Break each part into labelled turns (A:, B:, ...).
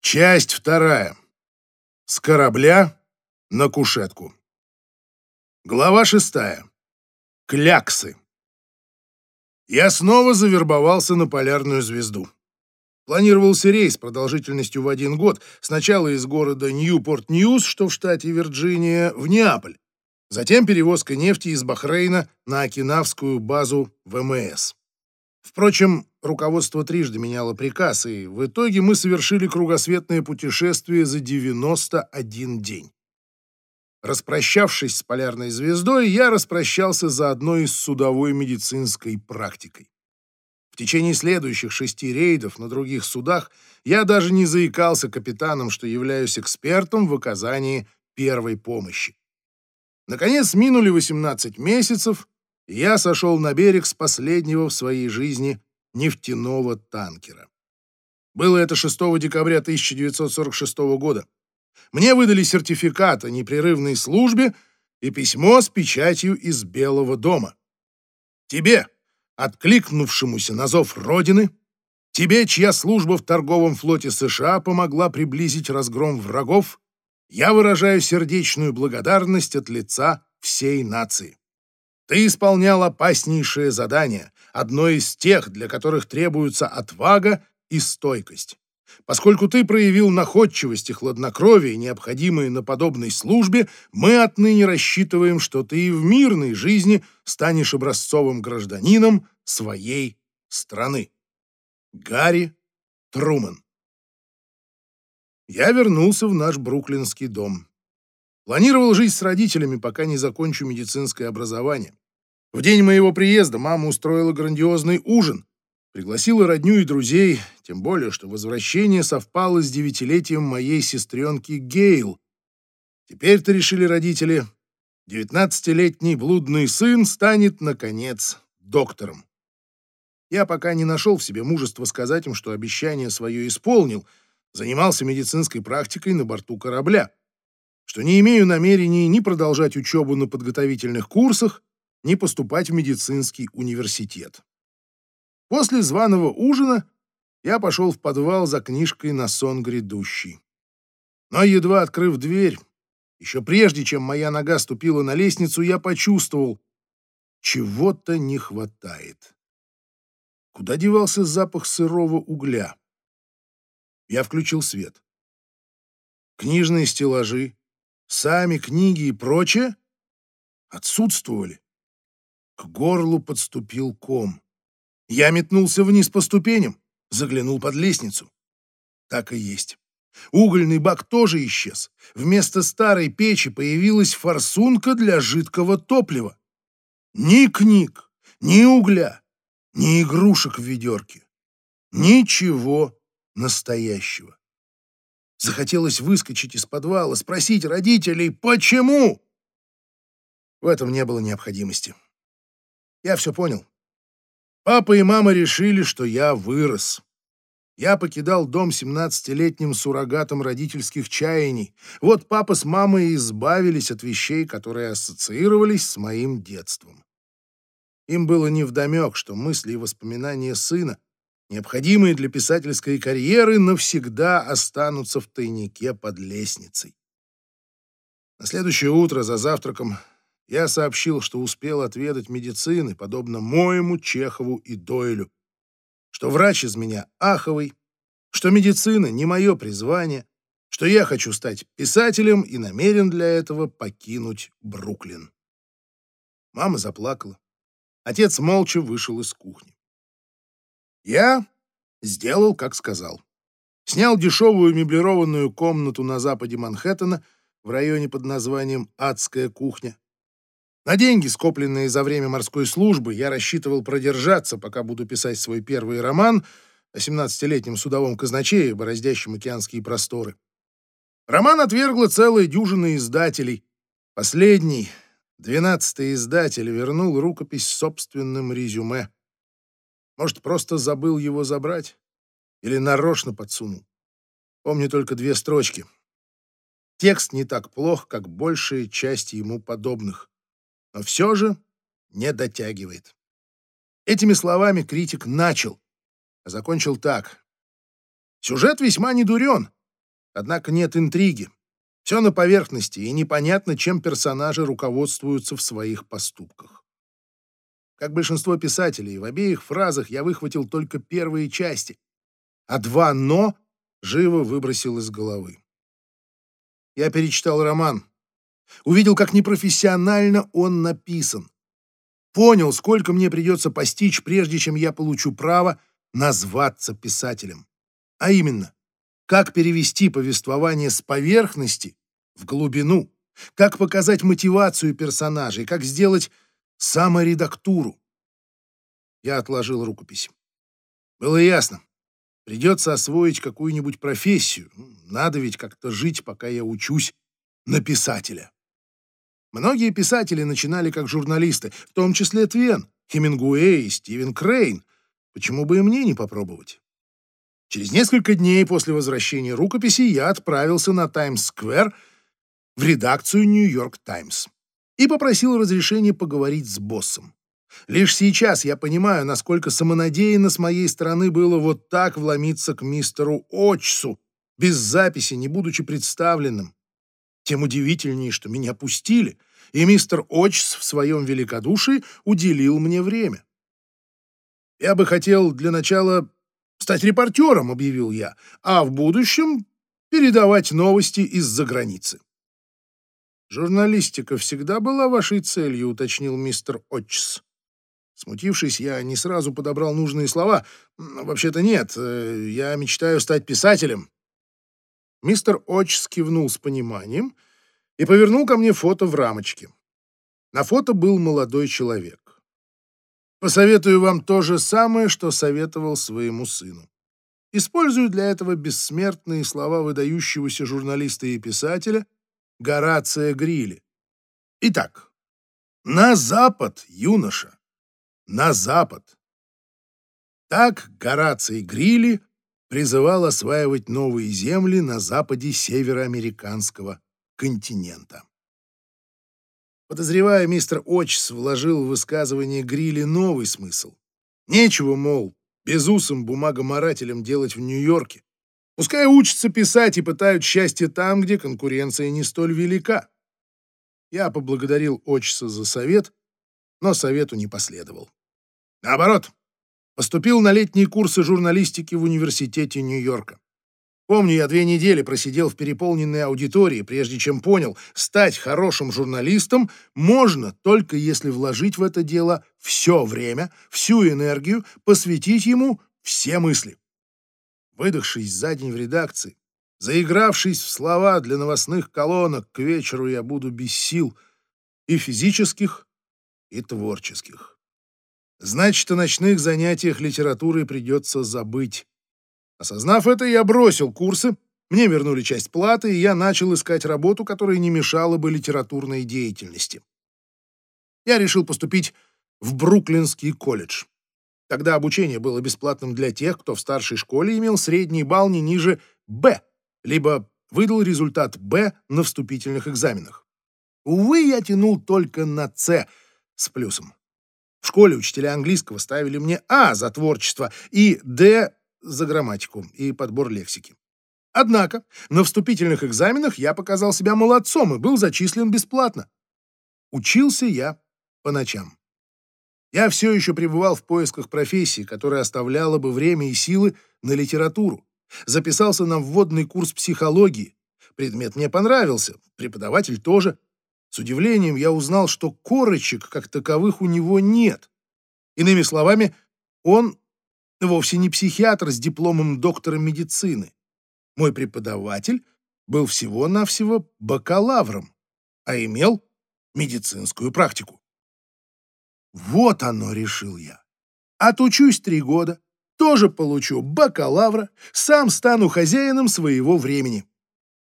A: Часть вторая. С корабля на кушетку. Глава шестая. Кляксы. Я снова завербовался на полярную звезду. Планировался рейс продолжительностью в один год, сначала из города Ньюпорт-Ньюс, что в штате Вирджиния, в Неаполь, затем перевозка нефти из Бахрейна на окинавскую базу ВМС. Впрочем, руководство трижды меняло приказ, и в итоге мы совершили кругосветное путешествие за 91 день. Распрощавшись с полярной звездой, я распрощался заодно и с судовой медицинской практикой. В течение следующих шести рейдов на других судах я даже не заикался капитаном, что являюсь экспертом в оказании первой помощи. Наконец, минули 18 месяцев, и я сошел на берег с последнего в своей жизни нефтяного танкера. Было это 6 декабря 1946 года. Мне выдали сертификат о непрерывной службе и письмо с печатью из Белого дома. Тебе, откликнувшемуся на зов Родины, тебе, чья служба в торговом флоте США помогла приблизить разгром врагов, я выражаю сердечную благодарность от лица всей нации. Ты исполнял опаснейшее задание, одно из тех, для которых требуются отвага и стойкость. Поскольку ты проявил находчивость и хладнокровие, необходимые на подобной службе, мы отныне рассчитываем, что ты и в мирной жизни станешь образцовым гражданином своей страны. Гарри Труман Я вернулся в наш бруклинский дом. Планировал жить с родителями, пока не закончу медицинское образование. В день моего приезда мама устроила грандиозный ужин, пригласила родню и друзей, тем более, что возвращение совпало с девятилетием моей сестренки Гейл. Теперь-то решили родители, девятнадцатилетний блудный сын станет, наконец, доктором. Я пока не нашел в себе мужества сказать им, что обещание свое исполнил, занимался медицинской практикой на борту корабля что не имею намерений ни продолжать учебу на подготовительных курсах, ни поступать в медицинский университет. После званого ужина я пошел в подвал за книжкой на сон грядущий. Но едва открыв дверь, еще прежде, чем моя нога ступила на лестницу, я почувствовал, чего-то не хватает. Куда девался запах сырого угля? Я включил свет. Книжные стеллажи, Сами книги и прочее отсутствовали. К горлу подступил ком. Я метнулся вниз по ступеням, заглянул под лестницу. Так и есть. Угольный бак тоже исчез. Вместо старой печи появилась форсунка для жидкого топлива. Ни книг, ни угля, ни игрушек в ведерке. Ничего настоящего. Захотелось выскочить из подвала, спросить родителей, почему? В этом не было необходимости. Я все понял. Папа и мама решили, что я вырос. Я покидал дом 17-летним суррогатом родительских чаяний. Вот папа с мамой избавились от вещей, которые ассоциировались с моим детством. Им было невдомек, что мысли и воспоминания сына необходимые для писательской карьеры, навсегда останутся в тайнике под лестницей. На следующее утро за завтраком я сообщил, что успел отведать медицины, подобно моему Чехову и Дойлю, что врач из меня аховый, что медицина не мое призвание, что я хочу стать писателем и намерен для этого покинуть Бруклин. Мама заплакала. Отец молча вышел из кухни. Я сделал, как сказал. Снял дешевую меблированную комнату на западе Манхэттена в районе под названием «Адская кухня». На деньги, скопленные за время морской службы, я рассчитывал продержаться, пока буду писать свой первый роман о 17-летнем судовом казначее, бороздящем океанские просторы. Роман отвергла целая дюжина издателей. Последний, двенадцатый издатель, вернул рукопись собственным резюме. Может, просто забыл его забрать? Или нарочно подсунул? Помню только две строчки. Текст не так плох, как большая часть ему подобных, но все же не дотягивает. Этими словами критик начал, а закончил так. Сюжет весьма недурен, Однако нет интриги. Все на поверхности, и непонятно, чем персонажи руководствуются в своих поступках. Как большинство писателей, в обеих фразах я выхватил только первые части, а два «но» живо выбросил из головы. Я перечитал роман, увидел, как непрофессионально он написан, понял, сколько мне придется постичь, прежде чем я получу право назваться писателем. А именно, как перевести повествование с поверхности в глубину, как показать мотивацию персонажей, как сделать саморедактуру. Я отложил рукопись. Было ясно. Придется освоить какую-нибудь профессию. Надо ведь как-то жить, пока я учусь на писателя. Многие писатели начинали как журналисты, в том числе Твен, Хемингуэй и Стивен Крейн. Почему бы и мне не попробовать? Через несколько дней после возвращения рукописи я отправился на Таймс-сквер в редакцию «Нью-Йорк Таймс» и попросил разрешения поговорить с боссом. Лишь сейчас я понимаю, насколько самонадеянно с моей стороны было вот так вломиться к мистеру Очсу, без записи, не будучи представленным. Тем удивительнее, что меня пустили, и мистер Очс в своем великодушии уделил мне время. «Я бы хотел для начала стать репортером», — объявил я, «а в будущем передавать новости из-за границы». «Журналистика всегда была вашей целью», — уточнил мистер Очс. Смутившись, я не сразу подобрал нужные слова. «Вообще-то нет, э, я мечтаю стать писателем». Мистер Очс кивнул с пониманием и повернул ко мне фото в рамочке. На фото был молодой человек. Посоветую вам то же самое, что советовал своему сыну. Использую для этого бессмертные слова выдающегося журналиста и писателя Горация Грилли. Итак, на запад, юноша на запад. Так Гораций Грилли призывал осваивать новые земли на западе североамериканского континента. Подозревая, мистер Очс вложил в высказывание Грилли новый смысл. Нечего, мол, безусым бумагоморателям делать в Нью-Йорке. Пускай учатся писать и пытают счастье там, где конкуренция не столь велика. Я поблагодарил Очса за совет, но совету не последовал. Наоборот, поступил на летние курсы журналистики в университете Нью-Йорка. Помню, я две недели просидел в переполненной аудитории, прежде чем понял, стать хорошим журналистом можно только если вложить в это дело все время, всю энергию, посвятить ему все мысли. Выдохшись за день в редакции, заигравшись в слова для новостных колонок, к вечеру я буду без сил и физических, и творческих. Значит, о ночных занятиях литературой придется забыть. Осознав это, я бросил курсы, мне вернули часть платы, и я начал искать работу, которая не мешала бы литературной деятельности. Я решил поступить в Бруклинский колледж. Тогда обучение было бесплатным для тех, кто в старшей школе имел средний балл не ниже «Б», либо выдал результат «Б» на вступительных экзаменах. Увы, я тянул только на «С» с плюсом. В школе учителя английского ставили мне А за творчество и Д за грамматику и подбор лексики. Однако на вступительных экзаменах я показал себя молодцом и был зачислен бесплатно. Учился я по ночам. Я все еще пребывал в поисках профессии, которая оставляла бы время и силы на литературу. Записался на вводный курс психологии. Предмет мне понравился, преподаватель тоже. С удивлением я узнал, что корочек как таковых у него нет. Иными словами, он вовсе не психиатр с дипломом доктора медицины. Мой преподаватель был всего-навсего бакалавром, а имел медицинскую практику. Вот оно, решил я. Отучусь три года, тоже получу бакалавра, сам стану хозяином своего времени.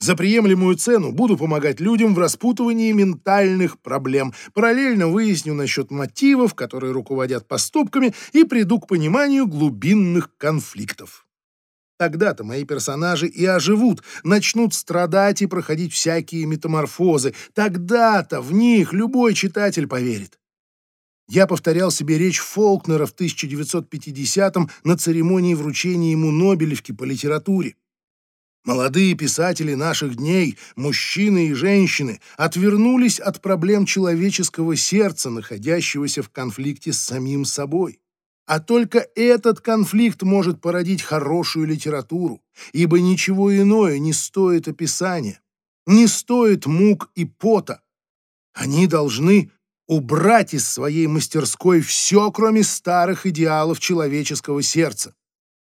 A: За приемлемую цену буду помогать людям в распутывании ментальных проблем. Параллельно выясню насчет мотивов, которые руководят поступками, и приду к пониманию глубинных конфликтов. Тогда-то мои персонажи и оживут, начнут страдать и проходить всякие метаморфозы. Тогда-то в них любой читатель поверит. Я повторял себе речь Фолкнера в 1950-м на церемонии вручения ему Нобелевки по литературе. Молодые писатели наших дней, мужчины и женщины, отвернулись от проблем человеческого сердца, находящегося в конфликте с самим собой. А только этот конфликт может породить хорошую литературу, ибо ничего иное не стоит описания, не стоит мук и пота. Они должны убрать из своей мастерской все, кроме старых идеалов человеческого сердца,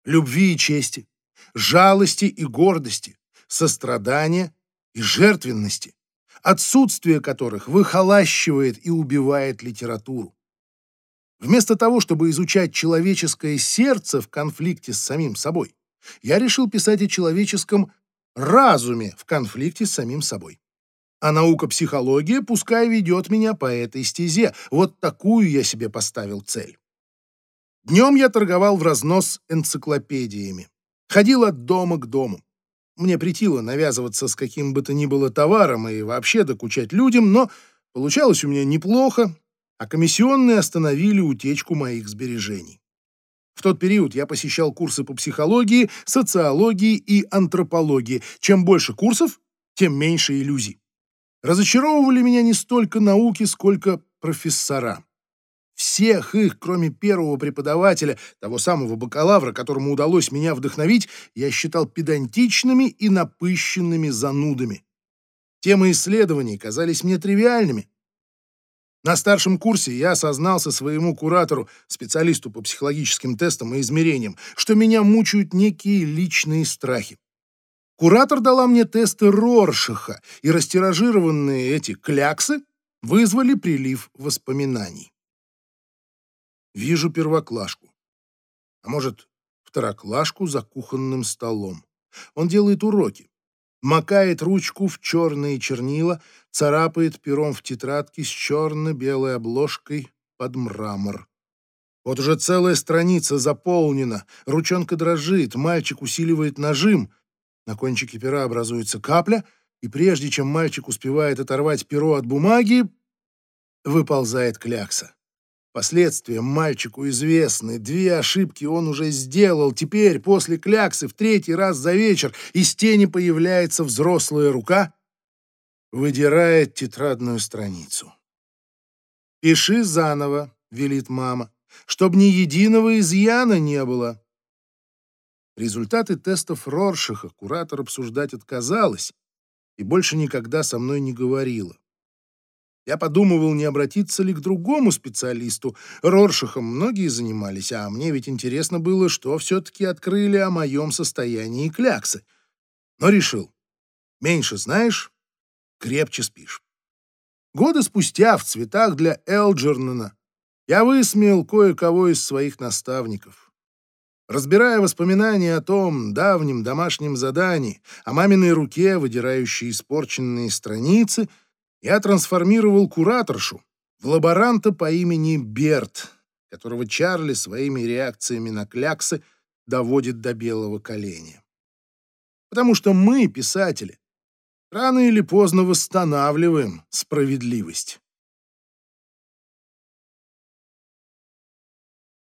A: любви и чести, жалости и гордости, сострадания и жертвенности, отсутствие которых выхолащивает и убивает литературу. Вместо того, чтобы изучать человеческое сердце в конфликте с самим собой, я решил писать о человеческом разуме в конфликте с самим собой. А наука психология пускай ведет меня по этой стезе. Вот такую я себе поставил цель. Днем я торговал в разнос энциклопедиями. Ходил от дома к дому. Мне притило навязываться с каким бы то ни было товаром и вообще докучать людям, но получалось у меня неплохо, а комиссионные остановили утечку моих сбережений. В тот период я посещал курсы по психологии, социологии и антропологии. Чем больше курсов, тем меньше иллюзий. Разочаровывали меня не столько науки, сколько профессора. Всех их, кроме первого преподавателя, того самого бакалавра, которому удалось меня вдохновить, я считал педантичными и напыщенными занудами. Темы исследований казались мне тривиальными. На старшем курсе я осознался своему куратору, специалисту по психологическим тестам и измерениям, что меня мучают некие личные страхи. Куратор дала мне тесты Роршиха, и растиражированные эти кляксы вызвали прилив воспоминаний. Вижу первоклашку. А может, второклашку за кухонным столом. Он делает уроки. Макает ручку в черные чернила, царапает пером в тетрадке с черно-белой обложкой под мрамор. Вот уже целая страница заполнена, ручонка дрожит, мальчик усиливает нажим — на кончике пера образуется капля, и прежде чем мальчик успевает оторвать перо от бумаги, выползает клякса. Последствия мальчику известны. Две ошибки он уже сделал. Теперь, после кляксы, в третий раз за вечер из тени появляется взрослая рука, выдирает тетрадную страницу. «Пиши заново», — велит мама, — «чтоб ни единого изъяна не было». Результаты тестов Роршиха куратор обсуждать отказалась и больше никогда со мной не говорила. Я подумывал, не обратиться ли к другому специалисту. Роршихом многие занимались, а мне ведь интересно было, что все-таки открыли о моем состоянии кляксы. Но решил, меньше знаешь, крепче спишь. Годы спустя в цветах для Элджернона я высмеял кое-кого из своих наставников. Разбирая воспоминания о том давнем домашнем задании, о маминой руке, выдирающей испорченные страницы, я трансформировал кураторшу в лаборанта по имени Берт, которого Чарли своими реакциями на кляксы доводит до белого коленя. Потому что мы, писатели, рано или поздно восстанавливаем справедливость.